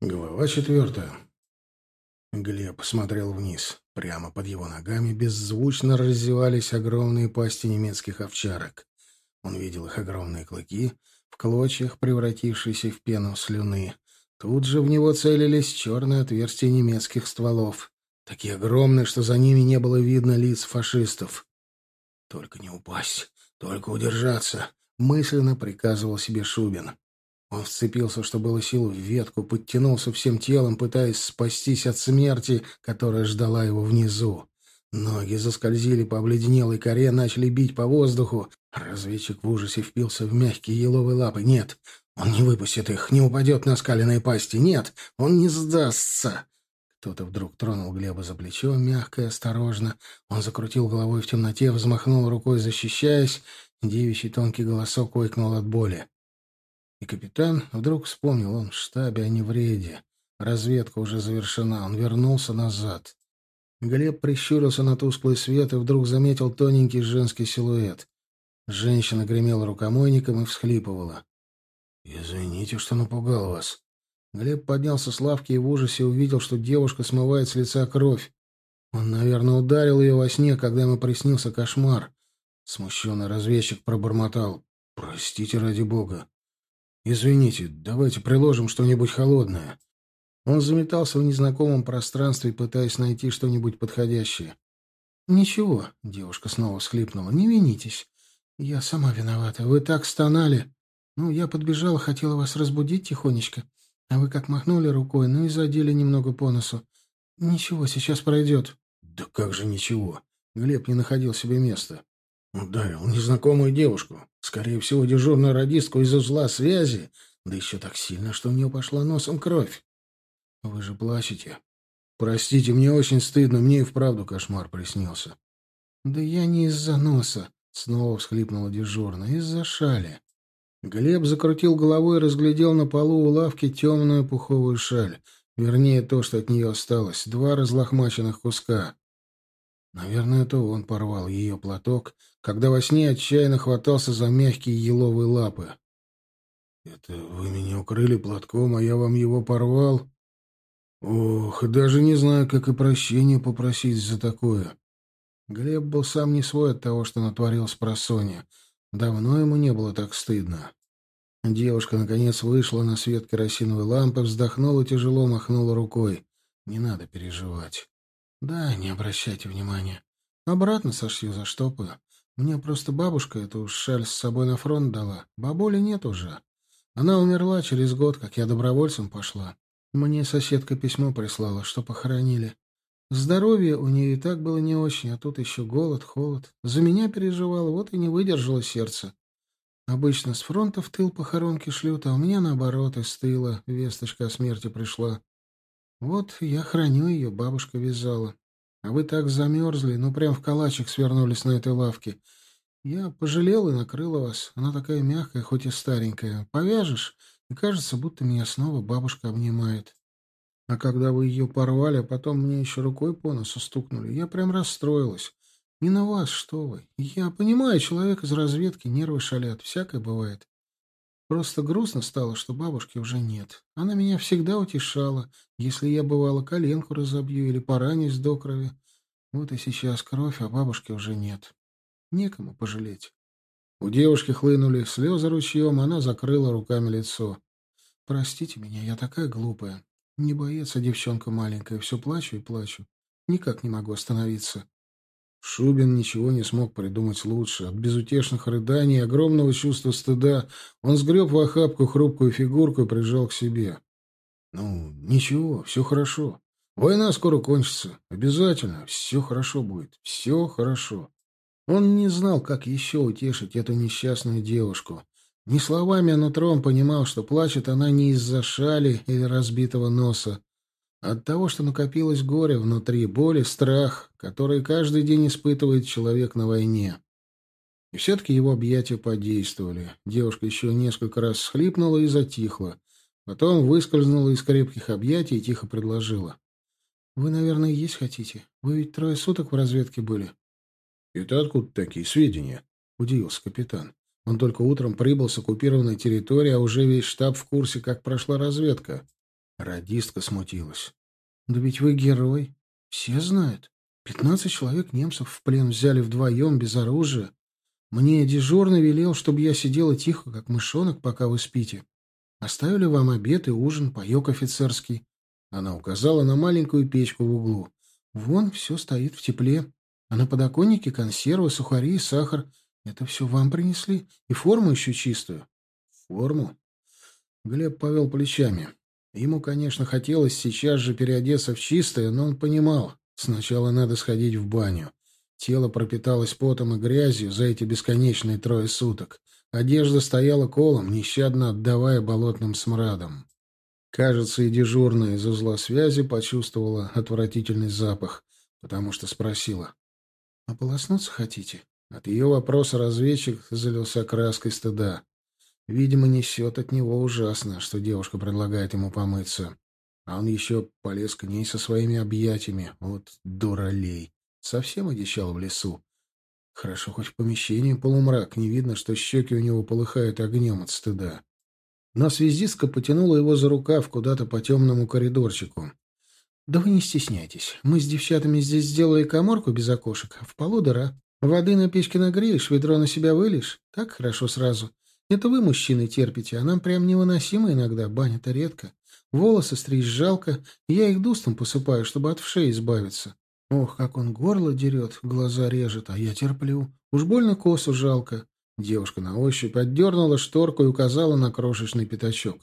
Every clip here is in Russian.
Глава четвертая. Глеб смотрел вниз. Прямо под его ногами беззвучно раздевались огромные пасти немецких овчарок. Он видел их огромные клыки, в клочьях, превратившиеся в пену слюны. Тут же в него целились черные отверстия немецких стволов, такие огромные, что за ними не было видно лиц фашистов. «Только не упасть, только удержаться», — мысленно приказывал себе Шубин. Он вцепился, что было сил, в ветку, подтянулся всем телом, пытаясь спастись от смерти, которая ждала его внизу. Ноги заскользили по обледенелой коре, начали бить по воздуху. Разведчик в ужасе впился в мягкие еловые лапы. Нет, он не выпустит их, не упадет на скаленные пасти. Нет, он не сдастся. Кто-то вдруг тронул Глеба за плечо, мягко и осторожно. Он закрутил головой в темноте, взмахнул рукой, защищаясь. Девичий тонкий голосок ойкнул от боли. И капитан вдруг вспомнил, он в штабе, а не в рейде. Разведка уже завершена, он вернулся назад. Глеб прищурился на тусклый свет и вдруг заметил тоненький женский силуэт. Женщина гремела рукомойником и всхлипывала. «Извините, что напугал вас». Глеб поднялся с лавки и в ужасе увидел, что девушка смывает с лица кровь. Он, наверное, ударил ее во сне, когда ему приснился кошмар. Смущенный разведчик пробормотал. «Простите ради бога». «Извините, давайте приложим что-нибудь холодное». Он заметался в незнакомом пространстве, пытаясь найти что-нибудь подходящее. «Ничего», — девушка снова всхлипнула, — «не винитесь. Я сама виновата. Вы так стонали. Ну, я подбежала, хотела вас разбудить тихонечко, а вы как махнули рукой, ну и задели немного по носу. Ничего, сейчас пройдет». «Да как же ничего?» Глеб не находил себе места. Ударил незнакомую девушку. Скорее всего, дежурную радистку из узла связи. Да еще так сильно, что у нее пошла носом кровь. Вы же плачете. Простите, мне очень стыдно. Мне и вправду кошмар приснился. Да я не из-за носа. Снова всхлипнула дежурная. Из-за шали. Глеб закрутил головой и разглядел на полу у лавки темную пуховую шаль. Вернее, то, что от нее осталось. Два разлохмаченных куска. Наверное, это он порвал ее платок, когда во сне отчаянно хватался за мягкие еловые лапы. «Это вы меня укрыли платком, а я вам его порвал? Ох, даже не знаю, как и прощения попросить за такое». Глеб был сам не свой от того, что натворил с просонья. Давно ему не было так стыдно. Девушка, наконец, вышла на свет керосиновой лампы, вздохнула тяжело, махнула рукой. «Не надо переживать. Да, не обращайте внимания. Обратно сошью, заштопаю. Мне просто бабушка эту шаль с собой на фронт дала. Бабули нет уже. Она умерла через год, как я добровольцем пошла. Мне соседка письмо прислала, что похоронили. Здоровье у нее и так было не очень, а тут еще голод, холод. За меня переживала, вот и не выдержало сердце. Обычно с фронта в тыл похоронки шлют, а у меня наоборот из тыла весточка о смерти пришла. Вот я храню ее, бабушка вязала. А вы так замерзли, ну прям в калачик свернулись на этой лавке. Я пожалел и накрыла вас. Она такая мягкая, хоть и старенькая. Повяжешь, и кажется, будто меня снова бабушка обнимает. А когда вы ее порвали, а потом мне еще рукой по носу стукнули, я прям расстроилась. Не на вас, что вы. Я понимаю, человек из разведки, нервы шалят, всякое бывает. Просто грустно стало, что бабушки уже нет. Она меня всегда утешала, если я, бывало, коленку разобью или поранюсь до крови. Вот и сейчас кровь, а бабушки уже нет. Некому пожалеть. У девушки хлынули слезы ручьем, она закрыла руками лицо. «Простите меня, я такая глупая. Не боится девчонка маленькая, все плачу и плачу. Никак не могу остановиться. Шубин ничего не смог придумать лучше. От безутешных рыданий и огромного чувства стыда он сгреб в охапку хрупкую фигурку и прижал к себе. «Ну, ничего, все хорошо. Война скоро кончится. Обязательно. Все хорошо будет. Все хорошо». Он не знал, как еще утешить эту несчастную девушку. Ни словами, а нутром понимал, что плачет она не из-за шали или разбитого носа, от того, что накопилось горе внутри, боль и страх, который каждый день испытывает человек на войне. И все-таки его объятия подействовали. Девушка еще несколько раз схлипнула и затихла. Потом выскользнула из крепких объятий и тихо предложила. «Вы, наверное, есть хотите? Вы ведь трое суток в разведке были». «Это откуда такие сведения?» — удивился капитан. Он только утром прибыл с оккупированной территории, а уже весь штаб в курсе, как прошла разведка. Радистка смутилась. «Да ведь вы герой. Все знают. Пятнадцать человек немцев в плен взяли вдвоем, без оружия. Мне дежурный велел, чтобы я сидела тихо, как мышонок, пока вы спите. Оставили вам обед и ужин, паек офицерский. Она указала на маленькую печку в углу. Вон все стоит в тепле. А на подоконнике консервы, сухари и сахар. Это все вам принесли. И форму еще чистую. Форму? Глеб повел плечами. Ему, конечно, хотелось сейчас же переодеться в чистое, но он понимал, сначала надо сходить в баню. Тело пропиталось потом и грязью за эти бесконечные трое суток. Одежда стояла колом, нещадно отдавая болотным смрадом. Кажется, и дежурная из узла связи почувствовала отвратительный запах, потому что спросила. «Ополоснуться хотите?» От ее вопроса разведчик залился краской стыда. Видимо, несет от него ужасно, что девушка предлагает ему помыться. А он еще полез к ней со своими объятиями. Вот дуралей. Совсем одичал в лесу. Хорошо, хоть в помещении полумрак, не видно, что щеки у него полыхают огнем от стыда. Но связистка потянула его за рукав куда-то по темному коридорчику. «Да вы не стесняйтесь. Мы с девчатами здесь сделали коморку без окошек, в полу дыра. Воды на печке нагреешь, ведро на себя вылишь. Так хорошо сразу. Это вы, мужчины, терпите, а нам прям невыносимо иногда, баня-то редко. Волосы стричь жалко, я их дустом посыпаю, чтобы от вшей избавиться. Ох, как он горло дерет, глаза режет, а я терплю. Уж больно косу жалко. Девушка на ощупь отдернула шторку и указала на крошечный пятачок.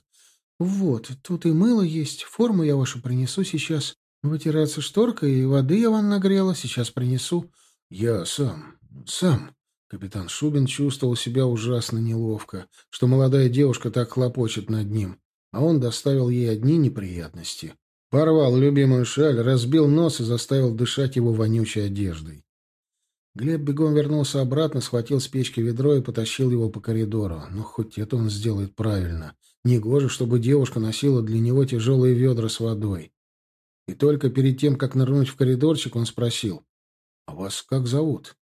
«Вот, тут и мыло есть, форму я вашу принесу сейчас. Вытираться шторкой, и воды я вам нагрела, сейчас принесу». «Я сам, сам». Капитан Шубин чувствовал себя ужасно неловко, что молодая девушка так хлопочет над ним, а он доставил ей одни неприятности. Порвал любимую шаль, разбил нос и заставил дышать его вонючей одеждой. Глеб бегом вернулся обратно, схватил с печки ведро и потащил его по коридору. Но хоть это он сделает правильно. Негоже, чтобы девушка носила для него тяжелые ведра с водой. И только перед тем, как нырнуть в коридорчик, он спросил. — А вас как зовут? —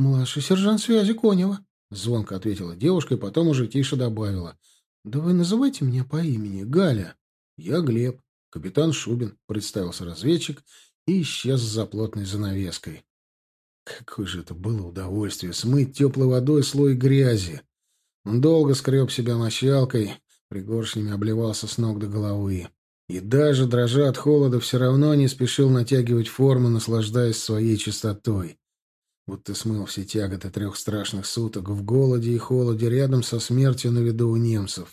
Младший сержант связи Конева, — звонко ответила девушка и потом уже тише добавила. — Да вы называйте меня по имени Галя. — Я Глеб, капитан Шубин, — представился разведчик и исчез за плотной занавеской. Какое же это было удовольствие — смыть теплой водой слой грязи. Он долго скреб себя мочалкой, пригоршнями обливался с ног до головы. И даже, дрожа от холода, все равно не спешил натягивать форму, наслаждаясь своей чистотой. Будто смыл все тяготы трех страшных суток в голоде и холоде рядом со смертью на виду у немцев.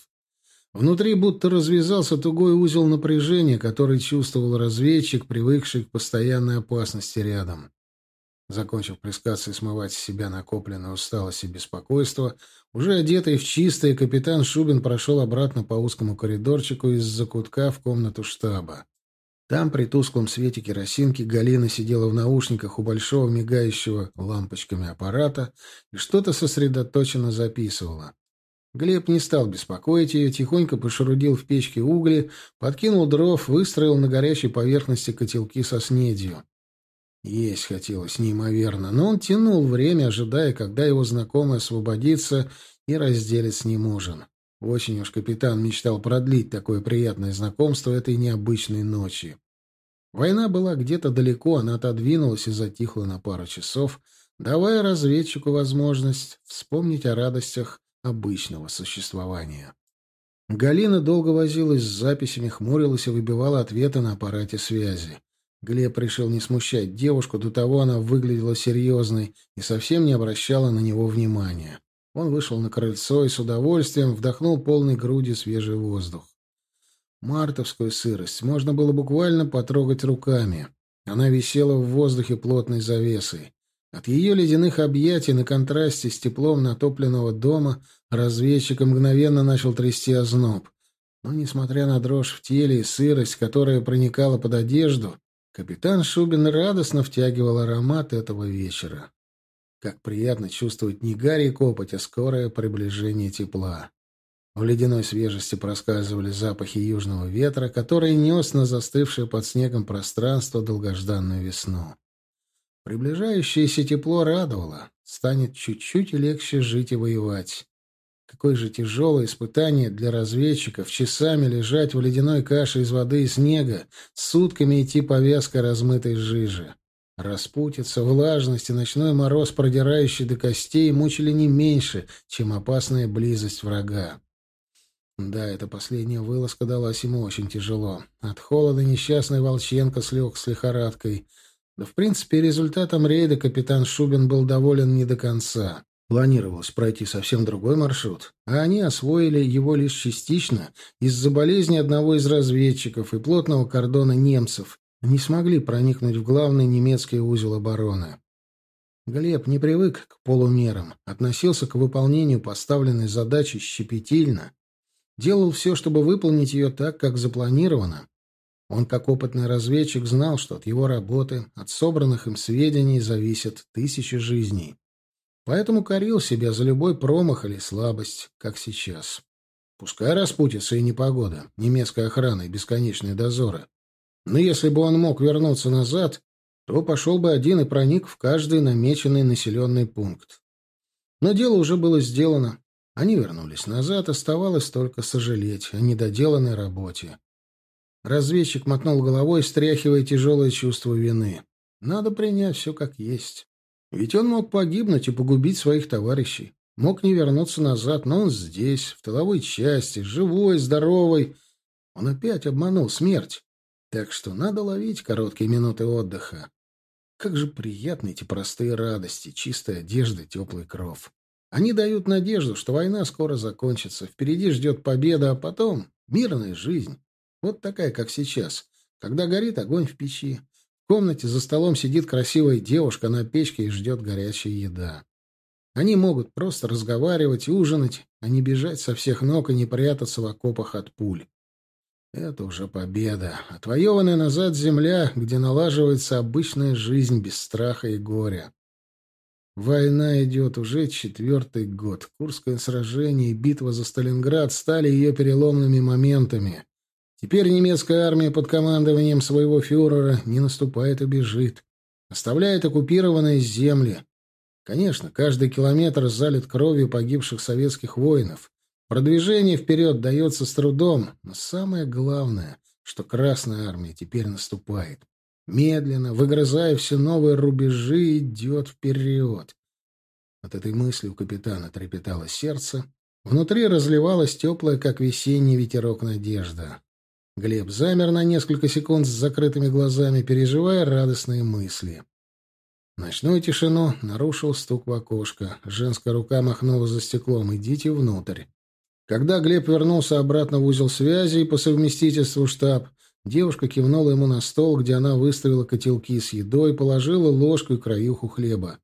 Внутри будто развязался тугой узел напряжения, который чувствовал разведчик, привыкший к постоянной опасности рядом. Закончив плескаться и смывать с себя накопленную усталость и беспокойство, уже одетый в чистое, капитан Шубин прошел обратно по узкому коридорчику из закутка в комнату штаба. Там, при тусклом свете керосинки, Галина сидела в наушниках у большого мигающего лампочками аппарата и что-то сосредоточенно записывала. Глеб не стал беспокоить ее, тихонько пошарудил в печке угли, подкинул дров, выстроил на горячей поверхности котелки со снедью. Есть хотелось неимоверно, но он тянул время, ожидая, когда его знакомый освободится и разделит с ним ужин. Очень уж капитан мечтал продлить такое приятное знакомство этой необычной ночи. Война была где-то далеко, она отодвинулась и затихла на пару часов, давая разведчику возможность вспомнить о радостях обычного существования. Галина долго возилась с записями, хмурилась и выбивала ответы на аппарате связи. Глеб решил не смущать девушку, до того она выглядела серьезной и совсем не обращала на него внимания. Он вышел на крыльцо и с удовольствием вдохнул полной груди свежий воздух. Мартовскую сырость можно было буквально потрогать руками. Она висела в воздухе плотной завесой. От ее ледяных объятий на контрасте с теплом натопленного дома разведчика мгновенно начал трясти озноб. Но, несмотря на дрожь в теле и сырость, которая проникала под одежду, Капитан Шубин радостно втягивал аромат этого вечера. Как приятно чувствовать не гарь и копоть, а скорое приближение тепла. В ледяной свежести проскальзывали запахи южного ветра, который нес на застывшее под снегом пространство долгожданную весну. Приближающееся тепло радовало. Станет чуть-чуть легче жить и воевать. Какое же тяжелое испытание для разведчиков часами лежать в ледяной каше из воды и снега, сутками идти по вязкой размытой жиже. Распутица, влажность и ночной мороз, продирающий до костей, мучили не меньше, чем опасная близость врага. Да, эта последняя вылазка далась ему очень тяжело. От холода несчастный Волченко слег с лихорадкой. Да, в принципе, результатом рейда капитан Шубин был доволен не до конца. Планировалось пройти совсем другой маршрут, а они освоили его лишь частично из-за болезни одного из разведчиков и плотного кордона немцев, не смогли проникнуть в главный немецкий узел обороны. Глеб не привык к полумерам, относился к выполнению поставленной задачи щепетильно, делал все, чтобы выполнить ее так, как запланировано. Он, как опытный разведчик, знал, что от его работы, от собранных им сведений зависят тысячи жизней. Поэтому корил себя за любой промах или слабость, как сейчас. Пускай распутится и непогода, немецкая охрана и бесконечные дозоры. Но если бы он мог вернуться назад, то пошел бы один и проник в каждый намеченный населенный пункт. Но дело уже было сделано. Они вернулись назад, оставалось только сожалеть о недоделанной работе. Разведчик мотнул головой, стряхивая тяжелое чувство вины. Надо принять все как есть. Ведь он мог погибнуть и погубить своих товарищей. Мог не вернуться назад, но он здесь, в тыловой части, живой, здоровый. Он опять обманул смерть. Так что надо ловить короткие минуты отдыха. Как же приятны эти простые радости, чистая одежда, теплый кров. Они дают надежду, что война скоро закончится, впереди ждет победа, а потом мирная жизнь. Вот такая, как сейчас, когда горит огонь в печи. В комнате за столом сидит красивая девушка на печке и ждет горячая еда. Они могут просто разговаривать, ужинать, а не бежать со всех ног и не прятаться в окопах от пуль. Это уже победа. Отвоеванная назад земля, где налаживается обычная жизнь без страха и горя. Война идет уже четвертый год. Курское сражение и битва за Сталинград стали ее переломными моментами. Теперь немецкая армия под командованием своего фюрера не наступает и бежит. Оставляет оккупированные земли. Конечно, каждый километр залит кровью погибших советских воинов. Продвижение вперед дается с трудом, но самое главное, что Красная Армия теперь наступает. Медленно, выгрызая все новые рубежи, идет вперед. От этой мысли у капитана трепетало сердце. Внутри разливалась теплая, как весенний ветерок, надежда. Глеб замер на несколько секунд с закрытыми глазами, переживая радостные мысли. Ночную тишину нарушил стук в окошко. Женская рука махнула за стеклом. «Идите внутрь». Когда Глеб вернулся обратно в узел связи и по совместительству штаб, девушка кивнула ему на стол, где она выставила котелки с едой, положила ложку и краюху хлеба.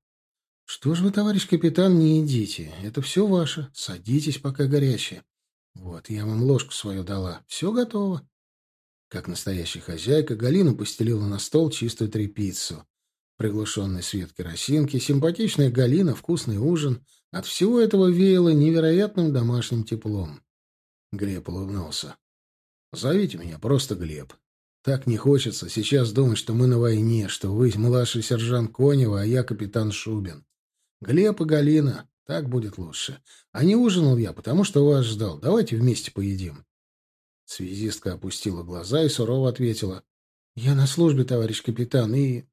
«Что ж вы, товарищ капитан, не едите? Это все ваше. Садитесь, пока горячее. Вот, я вам ложку свою дала. Все готово». Как настоящая хозяйка, Галина постелила на стол чистую тряпицу. Приглушенный свет керосинки, симпатичная Галина, вкусный ужин — от всего этого веяло невероятным домашним теплом. Глеб улыбнулся. «Зовите меня просто Глеб. Так не хочется сейчас думать, что мы на войне, что вы младший сержант Конева, а я капитан Шубин. Глеб и Галина, так будет лучше. А не ужинал я, потому что вас ждал. Давайте вместе поедим». Связистка опустила глаза и сурово ответила. «Я на службе, товарищ капитан, и...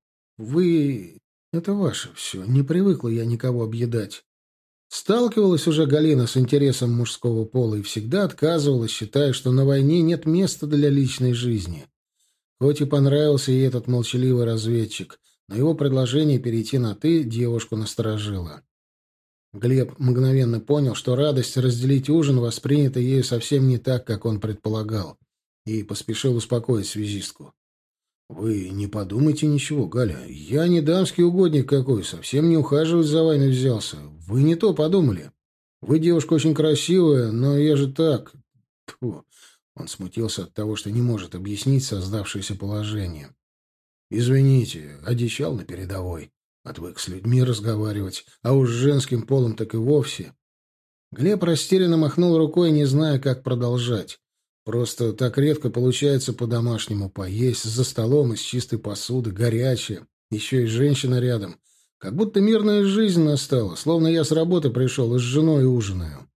Вы... Это ваше все. Не привыкла я никого объедать. Сталкивалась уже Галина с интересом мужского пола и всегда отказывалась, считая, что на войне нет места для личной жизни. Хоть и понравился ей этот молчаливый разведчик, но его предложение перейти на «ты» девушку насторожило. Глеб мгновенно понял, что радость разделить ужин воспринята ею совсем не так, как он предполагал, и поспешил успокоить связистку. «Вы не подумайте ничего, Галя. Я не дамский угодник какой, совсем не ухаживать за вами взялся. Вы не то подумали. Вы девушка очень красивая, но я же так...» Тьфу. Он смутился от того, что не может объяснить создавшееся положение. «Извините, одичал на передовой. Отвык с людьми разговаривать, а уж с женским полом так и вовсе». Глеб растерянно махнул рукой, не зная, как продолжать. Просто так редко получается по-домашнему поесть, за столом из чистой посуды, горячее, еще и женщина рядом. Как будто мирная жизнь настала, словно я с работы пришел и с женой ужинаю.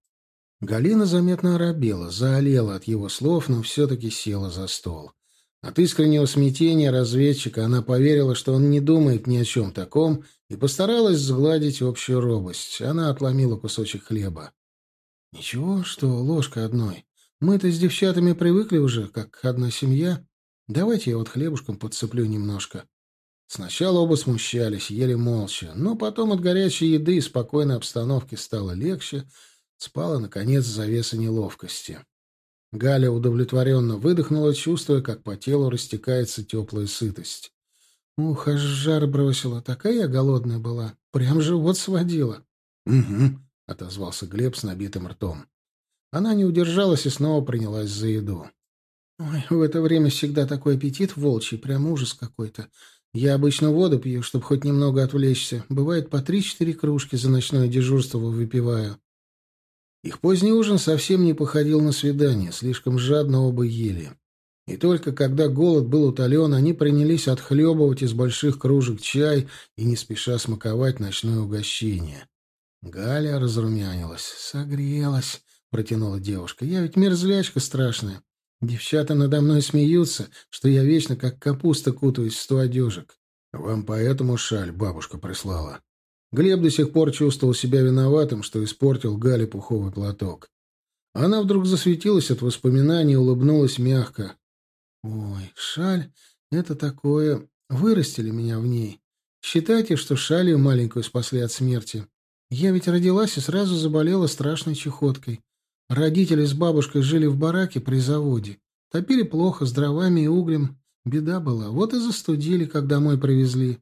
Галина заметно оробела, заолела от его слов, но все-таки села за стол. От искреннего смятения разведчика она поверила, что он не думает ни о чем таком, и постаралась сгладить общую робость. Она отломила кусочек хлеба. «Ничего, что ложка одной. Мы-то с девчатами привыкли уже, как одна семья. Давайте я вот хлебушком подцеплю немножко». Сначала оба смущались, ели молча, но потом от горячей еды и спокойной обстановки стало легче, спала, наконец, завеса неловкости. Галя удовлетворенно выдохнула, чувствуя, как по телу растекается теплая сытость. Ух, аж жар бросила, такая я голодная была, прям живот сводила. — Угу, — отозвался Глеб с набитым ртом. Она не удержалась и снова принялась за еду. Ой, в это время всегда такой аппетит волчий, прям ужас какой-то. Я обычно воду пью, чтобы хоть немного отвлечься. Бывает, по три-четыре кружки за ночное дежурство выпиваю. Их поздний ужин совсем не походил на свидание, слишком жадно оба ели. И только когда голод был утолен, они принялись отхлебывать из больших кружек чай и не спеша смаковать ночное угощение. Галя разрумянилась. «Согрелась», — протянула девушка. «Я ведь мерзлячка страшная. Девчата надо мной смеются, что я вечно как капуста кутаюсь в сто одежек. Вам поэтому шаль бабушка прислала». Глеб до сих пор чувствовал себя виноватым, что испортил Гале пуховый платок. Она вдруг засветилась от воспоминаний и улыбнулась мягко. «Ой, шаль — это такое... Вырастили меня в ней. Считайте, что шалью маленькую спасли от смерти. Я ведь родилась и сразу заболела страшной чехоткой. Родители с бабушкой жили в бараке при заводе. Топили плохо, с дровами и углем. Беда была. Вот и застудили, когда домой привезли.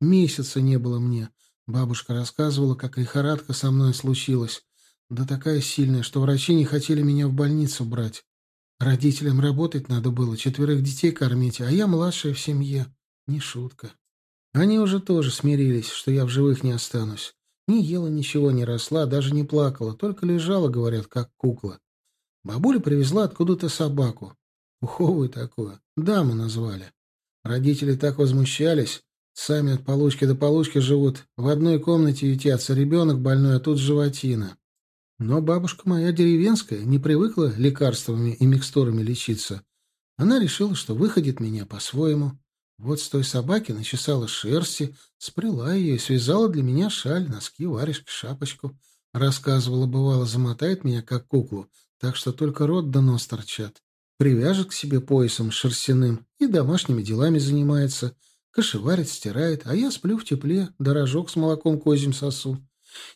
Месяца не было мне. Бабушка рассказывала, как лихорадка со мной случилась. Да такая сильная, что врачи не хотели меня в больницу брать. Родителям работать надо было, четверых детей кормить, а я младшая в семье. Не шутка. Они уже тоже смирились, что я в живых не останусь. Не ела ничего, не росла, даже не плакала, только лежала, говорят, как кукла. Бабуля привезла откуда-то собаку. Пуховую такую. Даму назвали. Родители так возмущались. Сами от получки до получки живут. В одной комнате ютятся. Ребенок больной, а тут животина. Но бабушка моя деревенская, не привыкла лекарствами и микстурами лечиться. Она решила, что выходит меня по-своему. Вот с той собаки начесала шерсти, спряла ее и связала для меня шаль, носки, варежки, шапочку. Рассказывала, бывало, замотает меня, как куклу, так что только рот да нос торчат. Привяжет к себе поясом шерстяным и домашними делами занимается. Кашеварит, стирает, а я сплю в тепле, дорожок с молоком козьим сосу.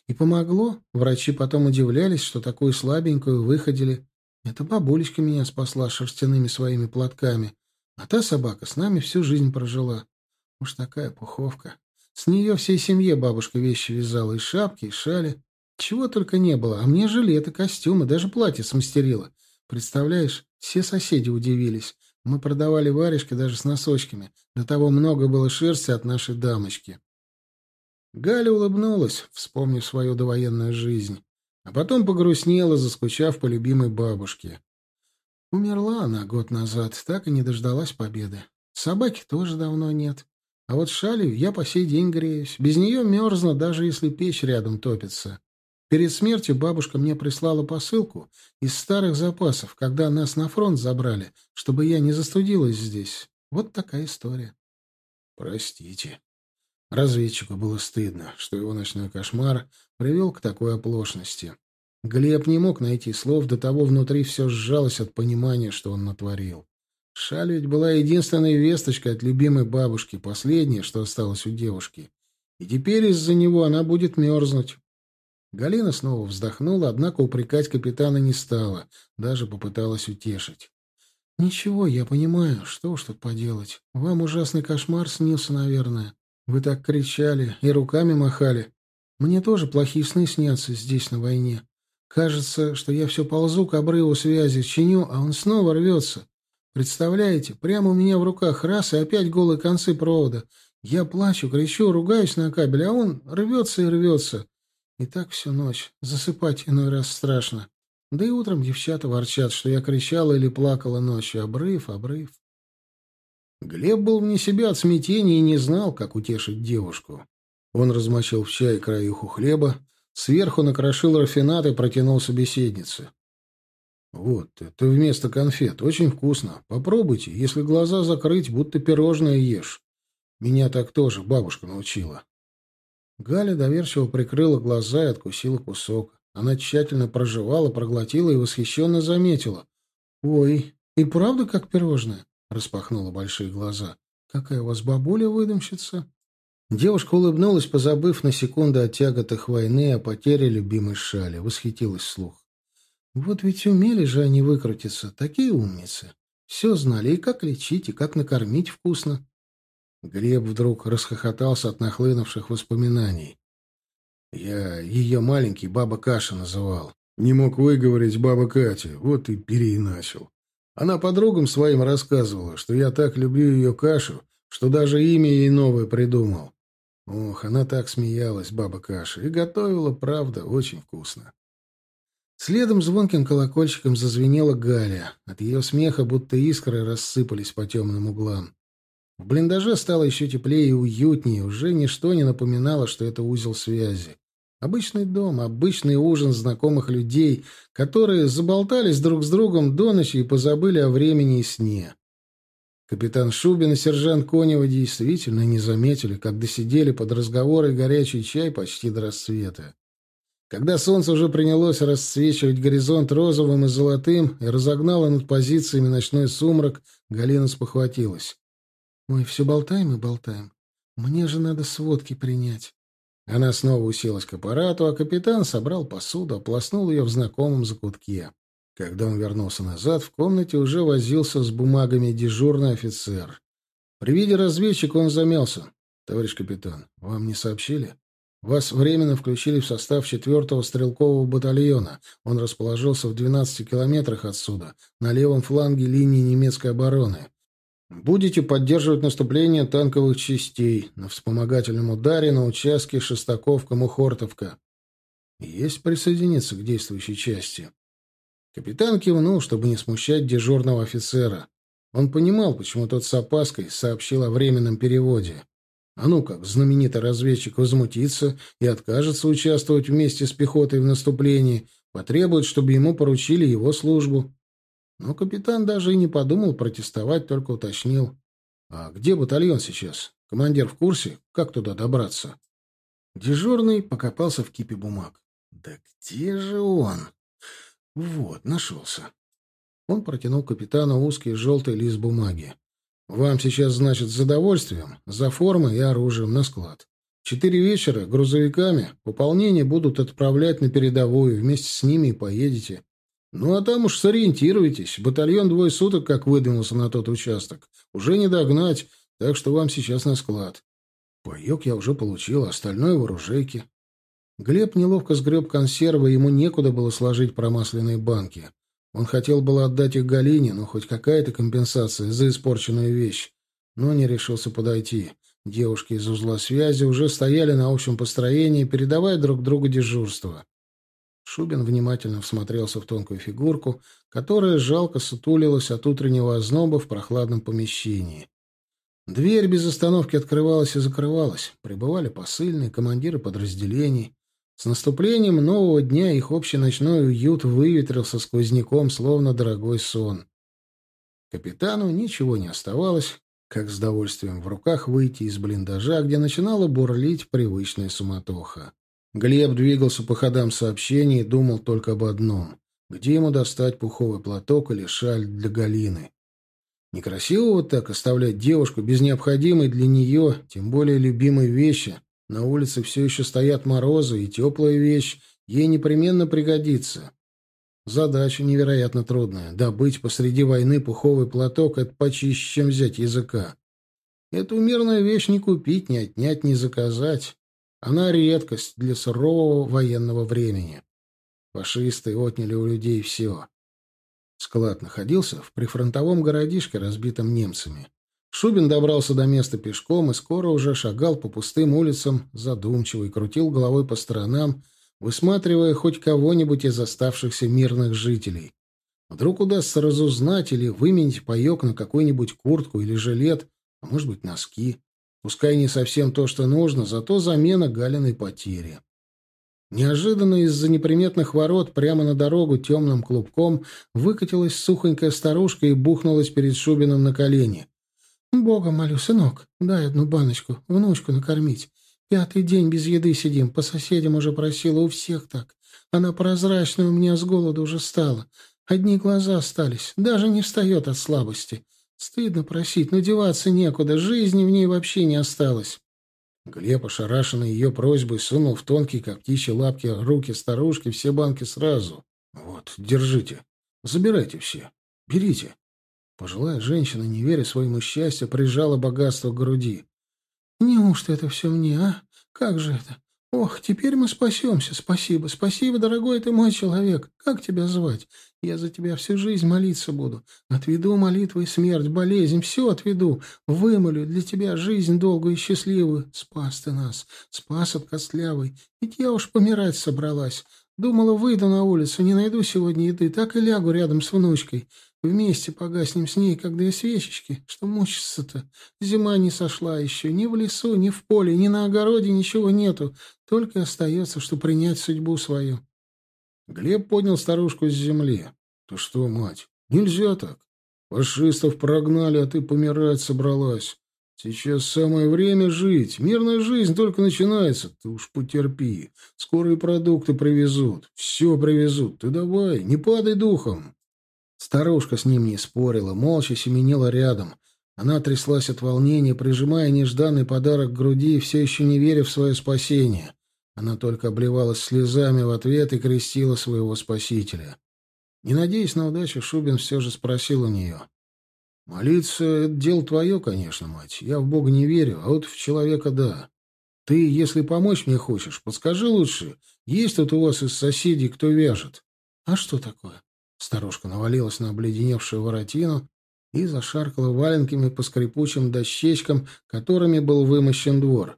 И помогло. Врачи потом удивлялись, что такую слабенькую выходили. Это бабулечка меня спасла шерстяными своими платками. А та собака с нами всю жизнь прожила. Уж такая пуховка. С нее всей семье бабушка вещи вязала, и шапки, и шали. Чего только не было. А мне жилеты, костюмы, даже платье смастерила. Представляешь, все соседи удивились. Мы продавали варежки даже с носочками. До того много было шерсти от нашей дамочки. Галя улыбнулась, вспомнив свою довоенную жизнь, а потом погрустнела, заскучав по любимой бабушке. Умерла она год назад, так и не дождалась победы. Собаки тоже давно нет. А вот шалью я по сей день греюсь. Без нее мерзну, даже если печь рядом топится. Перед смертью бабушка мне прислала посылку из старых запасов, когда нас на фронт забрали, чтобы я не застудилась здесь. Вот такая история. Простите. Разведчику было стыдно, что его ночной кошмар привел к такой оплошности. Глеб не мог найти слов, до того внутри все сжалось от понимания, что он натворил. Шаль ведь была единственной весточкой от любимой бабушки, последнее, что осталось у девушки. И теперь из-за него она будет мерзнуть. Галина снова вздохнула, однако упрекать капитана не стала, даже попыталась утешить. «Ничего, я понимаю, что уж тут поделать. Вам ужасный кошмар снился, наверное. Вы так кричали и руками махали. Мне тоже плохие сны снятся здесь, на войне. Кажется, что я все ползу к обрыву связи, чиню, а он снова рвется. Представляете, прямо у меня в руках раз и опять голые концы провода. Я плачу, кричу, ругаюсь на кабель, а он рвется и рвется. И так всю ночь. Засыпать иной раз страшно. Да и утром девчата ворчат, что я кричала или плакала ночью. Обрыв, обрыв. Глеб был вне себя от смятения и не знал, как утешить девушку. Он размочил в чай краюху хлеба, Сверху накрошил рафинат и протянул собеседнице. «Вот, это вместо конфет. Очень вкусно. Попробуйте, если глаза закрыть, будто пирожное ешь. Меня так тоже бабушка научила». Галя доверчиво прикрыла глаза и откусила кусок. Она тщательно прожевала, проглотила и восхищенно заметила. «Ой, и правда как пирожное?» — распахнула большие глаза. «Какая у вас бабуля выдумщица?» Девушка улыбнулась, позабыв на секунду о тяготах войны и о потере любимой шали. Восхитилась слух. «Вот ведь умели же они выкрутиться, такие умницы. Все знали и как лечить, и как накормить вкусно». Глеб вдруг расхохотался от нахлынувших воспоминаний. Я ее маленький баба Каша называл. Не мог выговорить баба Катя, вот и переиначил. Она подругам своим рассказывала, что я так люблю ее кашу, что даже имя ей новое придумал. Ох, она так смеялась, баба Каша, и готовила, правда, очень вкусно. Следом звонким колокольчиком зазвенела Галя. От ее смеха будто искры рассыпались по темным углам. В блиндаже стало еще теплее и уютнее, уже ничто не напоминало, что это узел связи. Обычный дом, обычный ужин знакомых людей, которые заболтались друг с другом до ночи и позабыли о времени и сне. Капитан Шубин и сержант Конева действительно не заметили, как досидели под разговоры горячий чай почти до рассвета. Когда солнце уже принялось расцвечивать горизонт розовым и золотым и разогнало над позициями ночной сумрак, Галина спохватилась. «Мы все болтаем и болтаем. Мне же надо сводки принять. Она снова уселась к аппарату, а капитан собрал посуду, ополоснул ее в знакомом закутке. Когда он вернулся назад, в комнате уже возился с бумагами дежурный офицер. При виде разведчика он замялся. «Товарищ капитан, вам не сообщили? Вас временно включили в состав 4-го стрелкового батальона. Он расположился в 12 километрах отсюда, на левом фланге линии немецкой обороны. Будете поддерживать наступление танковых частей на вспомогательном ударе на участке Шестаковка-Мухортовка. Есть присоединиться к действующей части. Капитан кивнул, чтобы не смущать дежурного офицера. Он понимал, почему тот с опаской сообщил о временном переводе. А ну как, знаменитый разведчик возмутится и откажется участвовать вместе с пехотой в наступлении, потребует, чтобы ему поручили его службу. Но капитан даже и не подумал протестовать, только уточнил. «А где батальон сейчас? Командир в курсе? Как туда добраться?» Дежурный покопался в кипе бумаг. «Да где же он?» «Вот, нашелся». Он протянул капитану узкий желтый лист бумаги. «Вам сейчас, значит, с удовольствием, за формой и оружием на склад. Четыре вечера грузовиками пополнение будут отправлять на передовую, вместе с ними и поедете. Ну, а там уж сориентируйтесь. Батальон двое суток как выдвинулся на тот участок. Уже не догнать, так что вам сейчас на склад. Паек я уже получил, остальное в оружейке. Глеб неловко сгреб консервы, ему некуда было сложить промасленные банки. Он хотел было отдать их Галине, но хоть какая-то компенсация за испорченную вещь. Но не решился подойти. Девушки из узла связи уже стояли на общем построении, передавая друг другу дежурство. Шубин внимательно всмотрелся в тонкую фигурку, которая жалко сутулилась от утреннего озноба в прохладном помещении. Дверь без остановки открывалась и закрывалась. Прибывали посыльные, командиры подразделений. С наступлением нового дня их общий ночной уют выветрился сквозняком, словно дорогой сон. Капитану ничего не оставалось, как с удовольствием в руках выйти из блиндажа, где начинала бурлить привычная суматоха. Глеб двигался по ходам сообщений и думал только об одном — где ему достать пуховый платок или шаль для Галины. Некрасиво вот так оставлять девушку без необходимой для нее, тем более любимой вещи. На улице все еще стоят морозы, и теплая вещь ей непременно пригодится. Задача невероятно трудная. Добыть посреди войны пуховый платок — это почище, чем взять языка. Эту мирную вещь не купить, не отнять, не заказать. Она редкость для сурового военного времени. Фашисты отняли у людей все. Склад находился в прифронтовом городишке, разбитом немцами. Шубин добрался до места пешком и скоро уже шагал по пустым улицам, задумчиво и крутил головой по сторонам, высматривая хоть кого-нибудь из оставшихся мирных жителей. Вдруг удастся разузнать или выменить паек на какую-нибудь куртку или жилет, а может быть носки. Пускай не совсем то, что нужно, зато замена Галиной потери. Неожиданно из-за неприметных ворот прямо на дорогу темным клубком выкатилась сухонькая старушка и бухнулась перед Шубиным на колени. «Бога молю, сынок, дай одну баночку, внучку накормить. Пятый день без еды сидим, по соседям уже просила, у всех так. Она прозрачная у меня с голоду уже стала. Одни глаза остались, даже не встает от слабости. Стыдно просить, но деваться некуда, жизни в ней вообще не осталось». Глеб, ошарашенный ее просьбой, сунул в тонкие, как птичьи лапки, руки старушки все банки сразу. «Вот, держите. Забирайте все. Берите». Пожилая женщина, не веря своему счастью, прижала богатство к груди. «Неужто это все мне, а? Как же это? Ох, теперь мы спасемся. Спасибо, спасибо, дорогой ты мой человек. Как тебя звать? Я за тебя всю жизнь молиться буду. Отведу молитвой смерть, болезнь, все отведу. Вымолю для тебя жизнь долгую и счастливую. Спас ты нас, спас от костлявой. Ведь я уж помирать собралась. Думала, выйду на улицу, не найду сегодня еды, так и лягу рядом с внучкой. Вместе погаснем с ней, как две свечечки. Что мучиться-то? Зима не сошла еще. Ни в лесу, ни в поле, ни на огороде ничего нету. Только остается, что принять судьбу свою. Глеб поднял старушку с земли. — Ты что, мать, нельзя так. Фашистов прогнали, а ты помирать собралась. Сейчас самое время жить. Мирная жизнь только начинается. Ты уж потерпи. Скорые продукты привезут. Все привезут. Ты давай, не падай духом. Старушка с ним не спорила, молча семенила рядом. Она тряслась от волнения, прижимая нежданный подарок к груди, все еще не веря в свое спасение. Она только обливалась слезами в ответ и крестила своего спасителя. Не надеясь на удачу, Шубин все же спросил у нее. «Молиться — это дело твое, конечно, мать. Я в Бога не верю, а вот в человека — да. Ты, если помочь мне хочешь, подскажи лучше, есть тут у вас из соседей кто вяжет?» «А что такое?» Старушка навалилась на обледеневшую воротину и зашаркала валенками по скрипучим дощечкам, которыми был вымощен двор.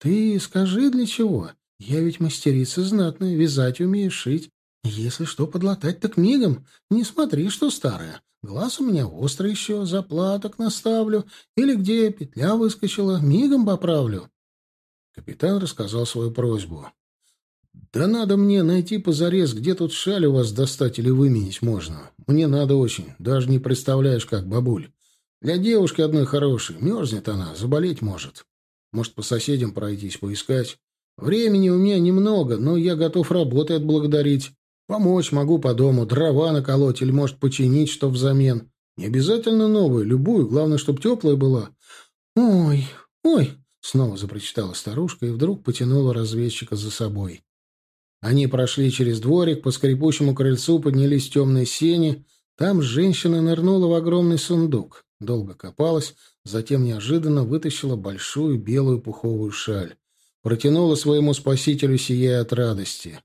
«Ты скажи, для чего? Я ведь мастерица знатная, вязать умею, шить. Если что подлатать, так мигом. Не смотри, что старая. Глаз у меня острый еще, заплаток наставлю. Или где петля выскочила, мигом поправлю». Капитан рассказал свою просьбу. «Да надо мне найти позарез, где тут шаль у вас достать или выменить можно. Мне надо очень, даже не представляешь, как, бабуль. Для девушки одной хорошей, мерзнет она, заболеть может. Может, по соседям пройтись, поискать. Времени у меня немного, но я готов работой отблагодарить. Помочь могу по дому, дрова наколоть или, может, починить что взамен. Не обязательно новую, любую, главное, чтобы теплая была». «Ой, ой!» — снова запрочитала старушка и вдруг потянула разведчика за собой. Они прошли через дворик, по скрипучему крыльцу поднялись темные сени. Там женщина нырнула в огромный сундук. Долго копалась, затем неожиданно вытащила большую белую пуховую шаль. Протянула своему спасителю, сияя от радости.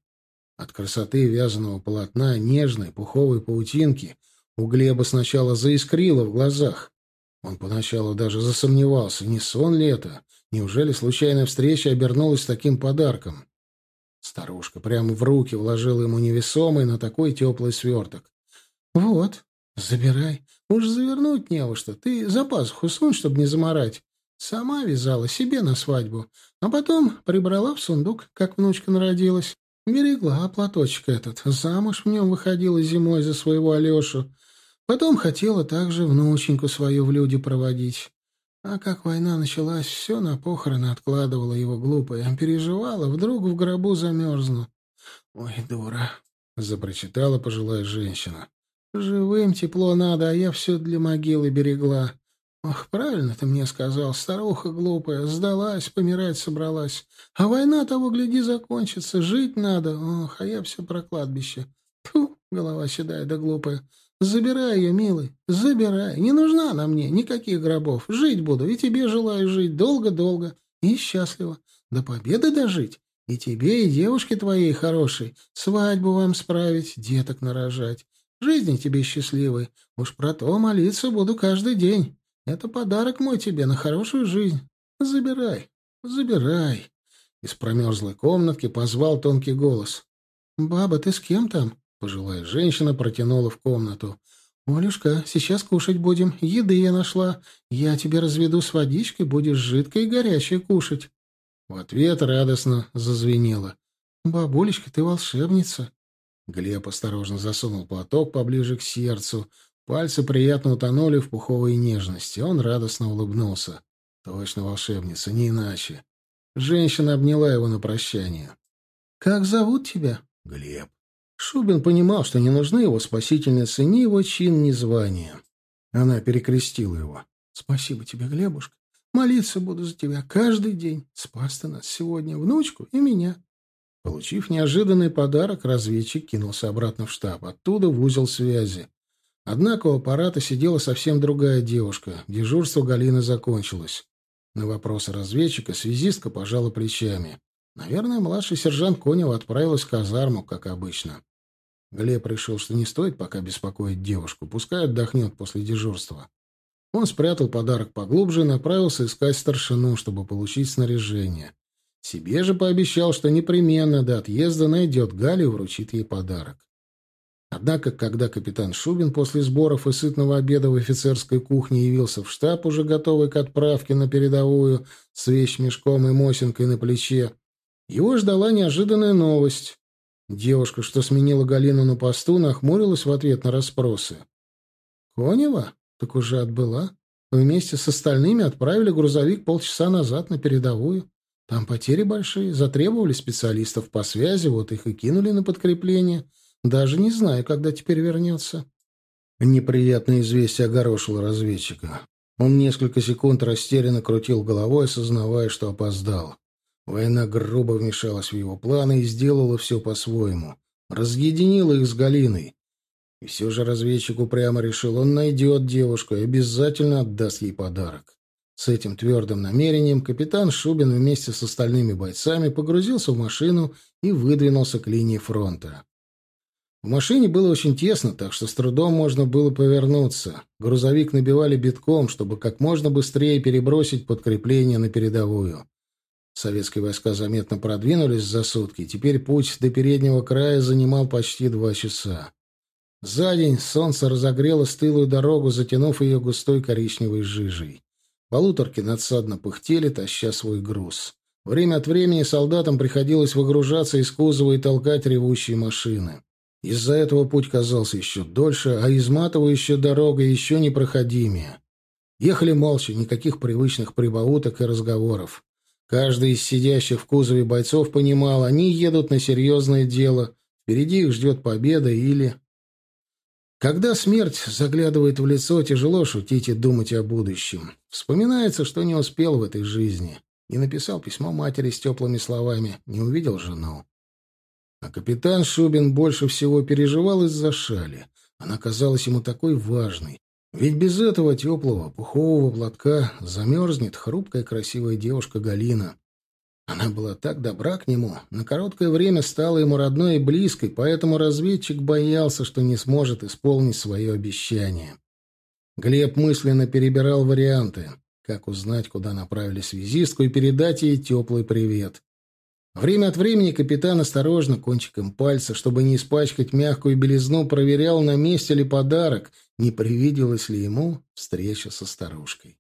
От красоты вязаного полотна, нежной пуховой паутинки у Глеба сначала заискрило в глазах. Он поначалу даже засомневался, не сон ли это, неужели случайная встреча обернулась таким подарком. Старушка прямо в руки вложила ему невесомый, но такой теплый сверток. «Вот, забирай. Уж завернуть не во что. Ты за пазуху сунь, чтобы не заморать. Сама вязала себе на свадьбу, а потом прибрала в сундук, как внучка народилась. Берегла платочек этот. Замуж в нем выходила зимой за своего Алешу. Потом хотела также внученьку свою в люди проводить. А как война началась, все на похороны откладывала его глупая. Переживала, вдруг в гробу замерзну. «Ой, дура!» — запрочитала пожилая женщина. «Живым тепло надо, а я все для могилы берегла. Ох, правильно ты мне сказал, старуха глупая, сдалась, помирать собралась. А война того, гляди, закончится, жить надо. Ох, а я все про кладбище. Фу, голова седая да глупая. Забирай ее, милый, забирай. Не нужна она мне, никаких гробов. Жить буду, и тебе желаю жить долго-долго и счастливо. До победы дожить. И тебе, и девушке твоей хорошей. Свадьбу вам справить, деток нарожать. Жизни тебе счастливой. Уж про то молиться буду каждый день. Это подарок мой тебе на хорошую жизнь. Забирай, забирай. Из промерзлой комнатки позвал тонкий голос. «Баба, ты с кем там?» Пожилая женщина протянула в комнату. «Олюшка, сейчас кушать будем. Еды я нашла. Я тебе разведу с водичкой, будешь жидкое и горячее кушать». В ответ радостно зазвенело. «Бабулечка, ты волшебница!» Глеб осторожно засунул платок поближе к сердцу. Пальцы приятно утонули в пуховой нежности. Он радостно улыбнулся. «Точно волшебница, не иначе!» Женщина обняла его на прощание. «Как зовут тебя?» «Глеб». Шубин понимал, что не нужны его спасительницы ни его чин, ни звание. Она перекрестила его. «Спасибо тебе, Глебушка. Молиться буду за тебя каждый день. Спас ты нас сегодня, внучку и меня». Получив неожиданный подарок, разведчик кинулся обратно в штаб, оттуда в узел связи. Однако у аппарата сидела совсем другая девушка. Дежурство Галины закончилось. На вопрос разведчика связистка пожала плечами. Наверное, младший сержант Конева отправилась в казарму, как обычно. Глеб решил, что не стоит пока беспокоить девушку, пускай отдохнет после дежурства. Он спрятал подарок поглубже и направился искать старшину, чтобы получить снаряжение. Себе же пообещал, что непременно до отъезда найдет Галю и вручит ей подарок. Однако, когда капитан Шубин после сборов и сытного обеда в офицерской кухне явился в штаб, уже готовый к отправке на передовую, с вещмешком и мосинкой на плече, его ждала неожиданная новость. Девушка, что сменила Галину на посту, нахмурилась в ответ на расспросы. «Конева? Так уже отбыла. Вместе с остальными отправили грузовик полчаса назад на передовую. Там потери большие, затребовали специалистов по связи, вот их и кинули на подкрепление. Даже не знаю, когда теперь вернется». Неприятное известие огорошило разведчика. Он несколько секунд растерянно крутил головой, осознавая, что опоздал. Война грубо вмешалась в его планы и сделала все по-своему. Разъединила их с Галиной. И все же разведчик упрямо решил, он найдет девушку и обязательно отдаст ей подарок. С этим твердым намерением капитан Шубин вместе с остальными бойцами погрузился в машину и выдвинулся к линии фронта. В машине было очень тесно, так что с трудом можно было повернуться. Грузовик набивали битком, чтобы как можно быстрее перебросить подкрепление на передовую. Советские войска заметно продвинулись за сутки. Теперь путь до переднего края занимал почти два часа. За день солнце разогрело стылую дорогу, затянув ее густой коричневой жижей. Полуторки надсадно пыхтели, таща свой груз. Время от времени солдатам приходилось выгружаться из кузова и толкать ревущие машины. Из-за этого путь казался еще дольше, а изматывающая дорога еще непроходимее. Ехали молча, никаких привычных прибауток и разговоров. Каждый из сидящих в кузове бойцов понимал, они едут на серьезное дело, впереди их ждет победа или... Когда смерть заглядывает в лицо, тяжело шутить и думать о будущем. Вспоминается, что не успел в этой жизни. Не написал письмо матери с теплыми словами, не увидел жену. А капитан Шубин больше всего переживал из-за шали. Она казалась ему такой важной, ведь без этого теплого пухового платка замерзнет хрупкая красивая девушка Галина. Она была так добра к нему, на короткое время стала ему родной и близкой, поэтому разведчик боялся, что не сможет исполнить свое обещание. Глеб мысленно перебирал варианты, как узнать, куда направили связистку и передать ей теплый привет. Время от времени капитан осторожно, кончиком пальца, чтобы не испачкать мягкую белизну, проверял, на месте ли подарок, не привиделась ли ему встреча со старушкой.